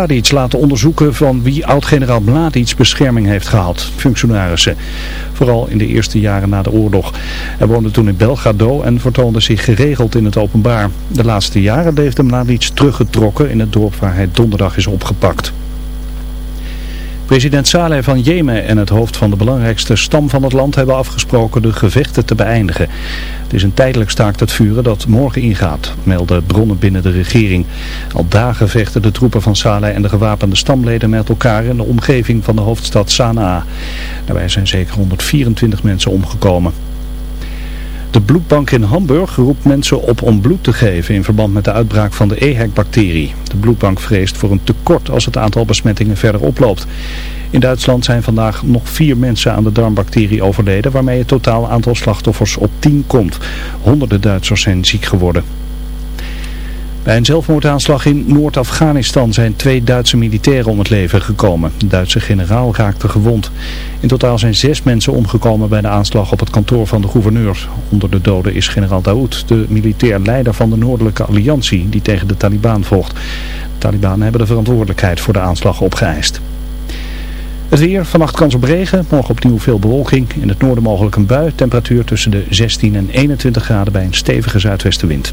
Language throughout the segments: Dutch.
Mladic laten onderzoeken van wie oud-generaal Mladic bescherming heeft gehad. Functionarissen. Vooral in de eerste jaren na de oorlog. Hij woonde toen in Belgrado en vertoonde zich geregeld in het openbaar. De laatste jaren leefde Mladic teruggetrokken in het dorp waar hij donderdag is opgepakt. President Saleh van Jemen en het hoofd van de belangrijkste stam van het land hebben afgesproken de gevechten te beëindigen. Het is een tijdelijk staakt het vuren dat morgen ingaat, melden bronnen binnen de regering. Al dagen vechten de troepen van Saleh en de gewapende stamleden met elkaar in de omgeving van de hoofdstad Sanaa. Daarbij zijn zeker 124 mensen omgekomen. De bloedbank in Hamburg roept mensen op om bloed te geven in verband met de uitbraak van de EHEC-bacterie. De bloedbank vreest voor een tekort als het aantal besmettingen verder oploopt. In Duitsland zijn vandaag nog vier mensen aan de darmbacterie overleden, waarmee het totaal aantal slachtoffers op 10 komt. Honderden Duitsers zijn ziek geworden. Bij een zelfmoordaanslag in Noord-Afghanistan zijn twee Duitse militairen om het leven gekomen. De Duitse generaal raakte gewond. In totaal zijn zes mensen omgekomen bij de aanslag op het kantoor van de gouverneur. Onder de doden is generaal Daoud, de militair leider van de Noordelijke Alliantie die tegen de Taliban vocht. De Taliban hebben de verantwoordelijkheid voor de aanslag opgeëist. Het weer, vannacht kans op regen, morgen opnieuw veel bewolking. In het noorden mogelijk een bui, temperatuur tussen de 16 en 21 graden bij een stevige zuidwestenwind.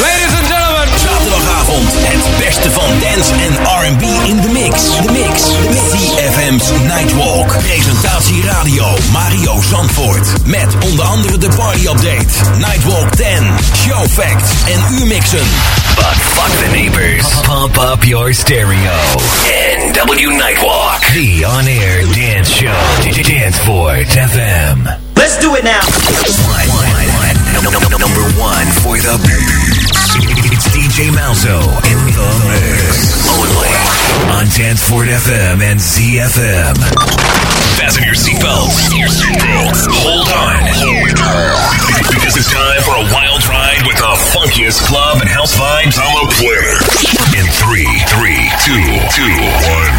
Ladies and gentlemen. Zaterdagavond het beste van dance en R&B in de mix. De mix. ZFM's Nightwalk. Presentatie radio Mario Zandvoort. Met onder andere de party update. Nightwalk 10. Show facts en U-mixen. But fuck the neighbors. Pump up your stereo. NW Nightwalk. The on-air dance show. Danceport FM. Let's do it now. One, one, one. No, no, no, number one for the. It's DJ Malzo in the mix. Only on Danceport FM and ZFM. Fasten your seatbelts. Hold on. Because it's time for a wild ride with the funkiest club and house vibes on the planet. In three, three, two, two, one,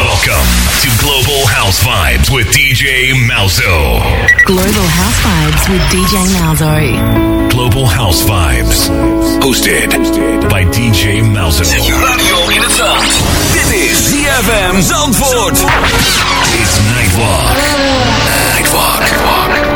one. Welcome to Global House Vibes with DJ Malzo. Global House Vibes with DJ Malzo. Global House Vibes. Hosted by DJ Malzo. Zet je radio in het zand. Dit is ZFM Zandvoort. It's Nightwalk. Nightwalk. Nightwalk.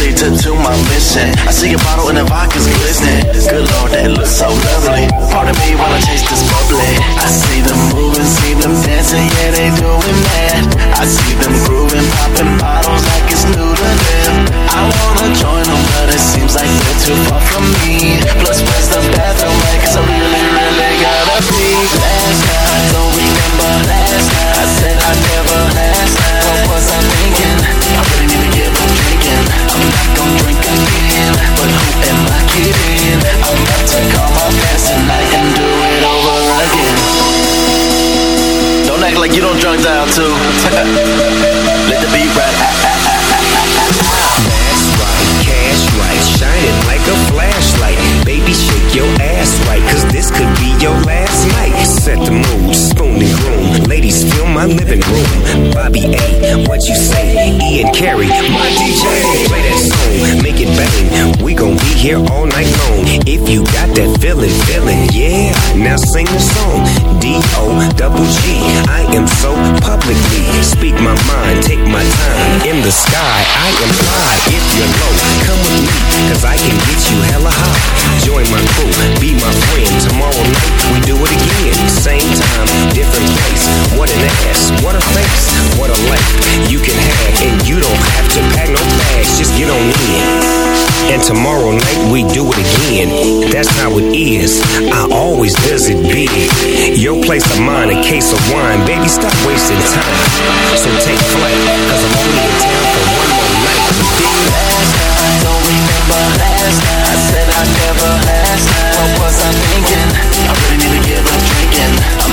To my mission. I see a bottle and the vodka's glistening. Good lord, that looks so lovely. Pardon me while I chase this bubbly. I see them moving, see them dancing, yeah, they doing that. I see them grooving, popping bottles like it's new to them. I wanna join them, but it seems like they're too far from me. Plus, where's the bathroom at? Cause I really, really gotta pee. Last night, don't remember last night. I said I never last night. What was I thinking? I'm. Don't act like you don't drunk dial too. Let the beat. That's right, ah, ah, ah, cash right, shining like a flashlight. Baby, shake your ass this could be your last night. Set the mood, spoon and groom. Ladies, fill my living room. Bobby A, what you say? Ian Carey, my DJ. Play that song, make it bang. We gon' be here all night long. If you got that feeling, feeling, yeah. Now sing the song. D-O double G. I am so publicly. Speak my mind, take my time. In the sky, I am fly. If you're low, come with me, cause I can get you hella high. Join my crew, be my friend. Tomorrow night, we do it again. Same time, different place. What an ass, what a face, what a life you can have. And you don't have to pack no bags, just get on in. And tomorrow night, we do it again. That's how it is. I always does it big. Your place of mine, a case of wine. Baby, stop wasting time. So take flight, cause I'm only in town for one more night. Last night, don't remember last night. I said I never last night. What was I thinking? again.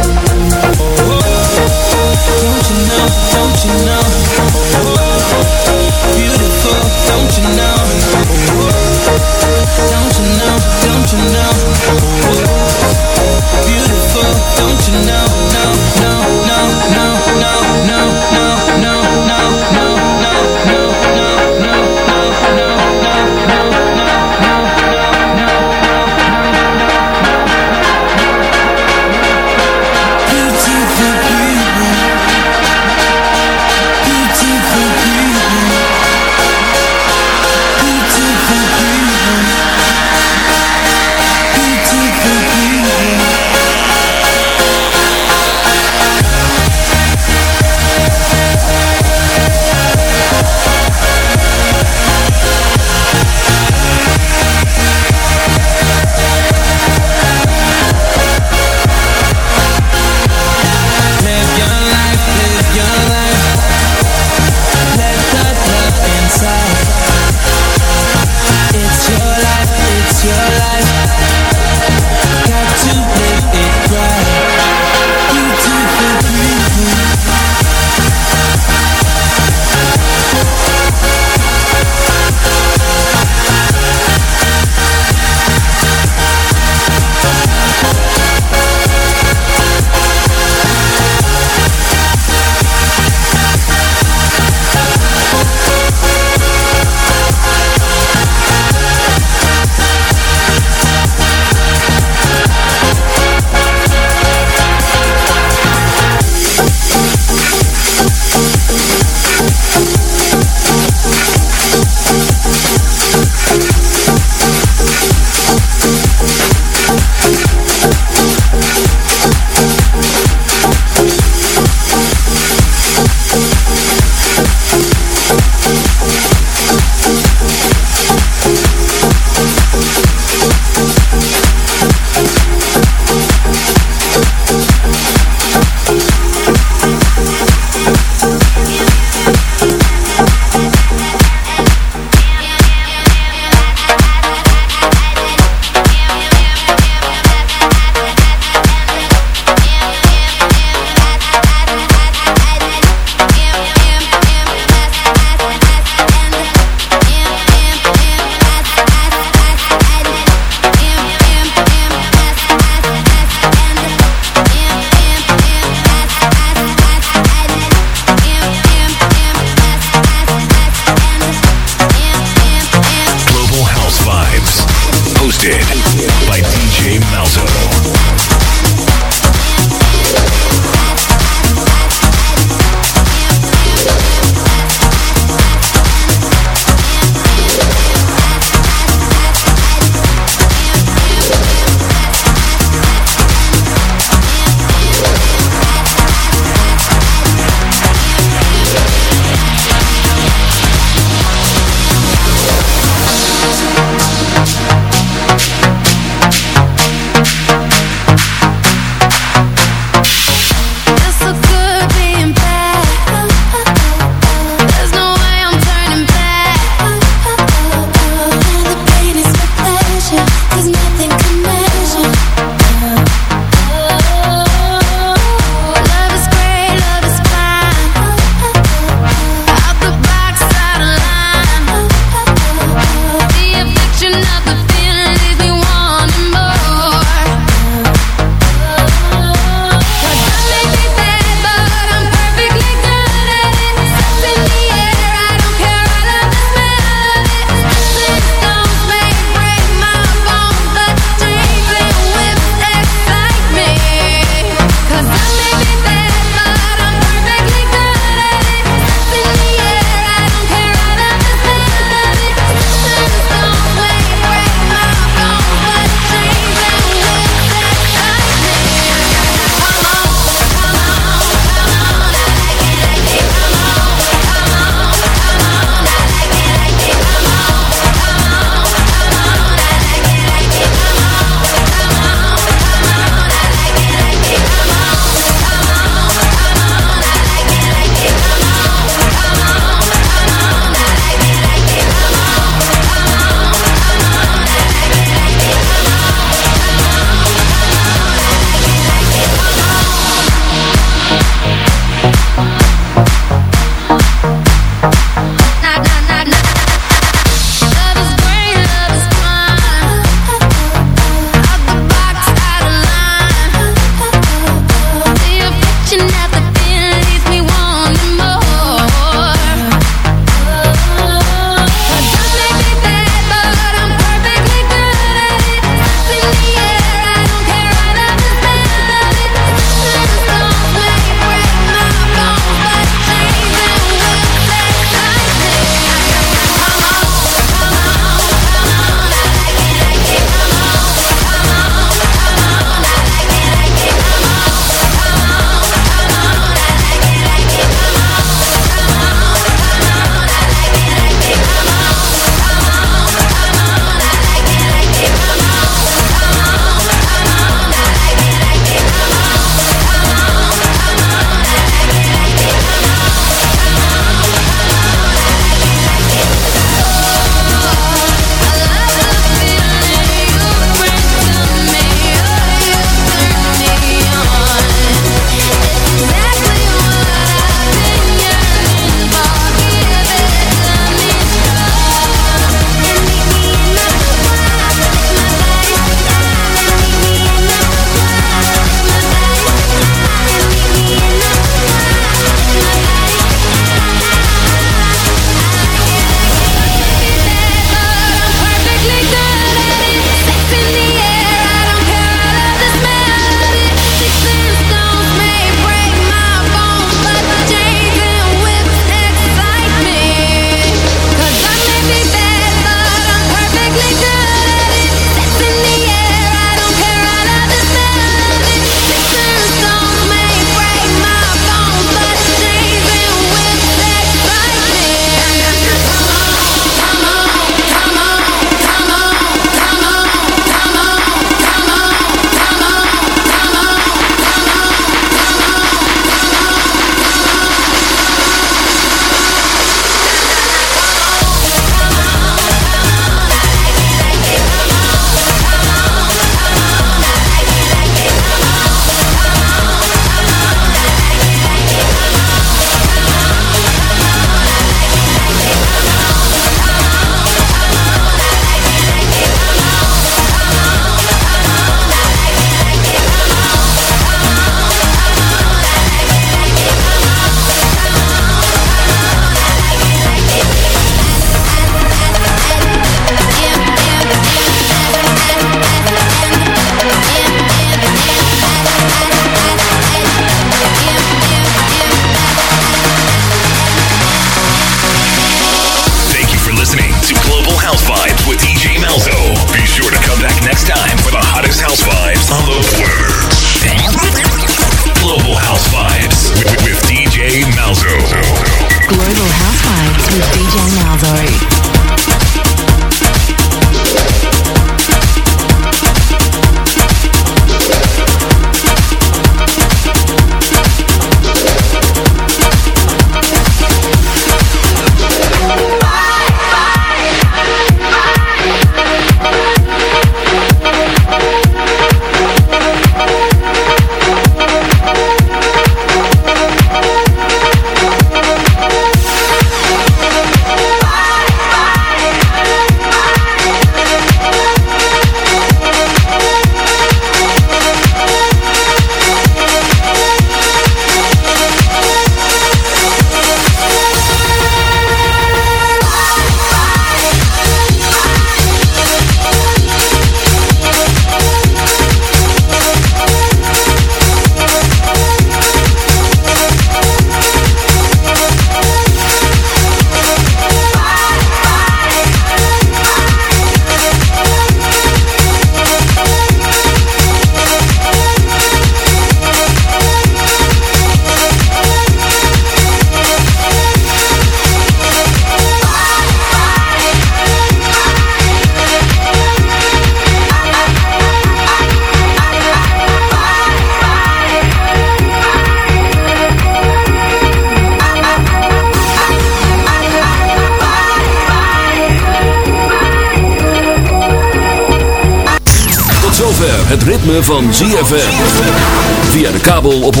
Op 104.5.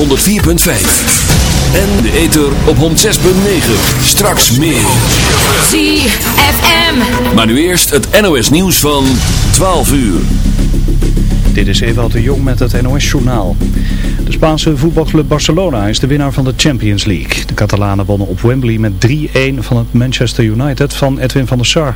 En de ether op 106.9. Straks meer. ZFM. Maar nu eerst het NOS nieuws van 12 uur. Dit is Ewald de Jong met het NOS-journaal. De Spaanse voetbalclub Barcelona is de winnaar van de Champions League. De Catalanen wonnen op Wembley met 3-1 van het Manchester United van Edwin van der Sar.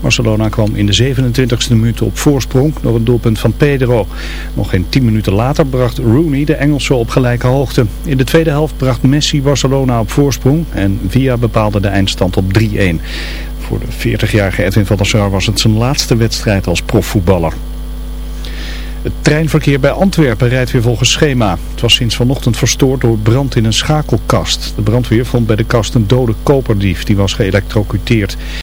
Barcelona kwam in de 27e minuut op voorsprong door een doelpunt van Pedro. Nog geen 10 minuten later bracht Rooney de Engelsen op gelijke hoogte. In de tweede helft bracht Messi Barcelona op voorsprong en Via bepaalde de eindstand op 3-1. Voor de 40-jarige Edwin van der Sar was het zijn laatste wedstrijd als profvoetballer. Het treinverkeer bij Antwerpen rijdt weer volgens schema. Het was sinds vanochtend verstoord door brand in een schakelkast. De brandweer vond bij de kast een dode koperdief die was geëlectrocuteerd.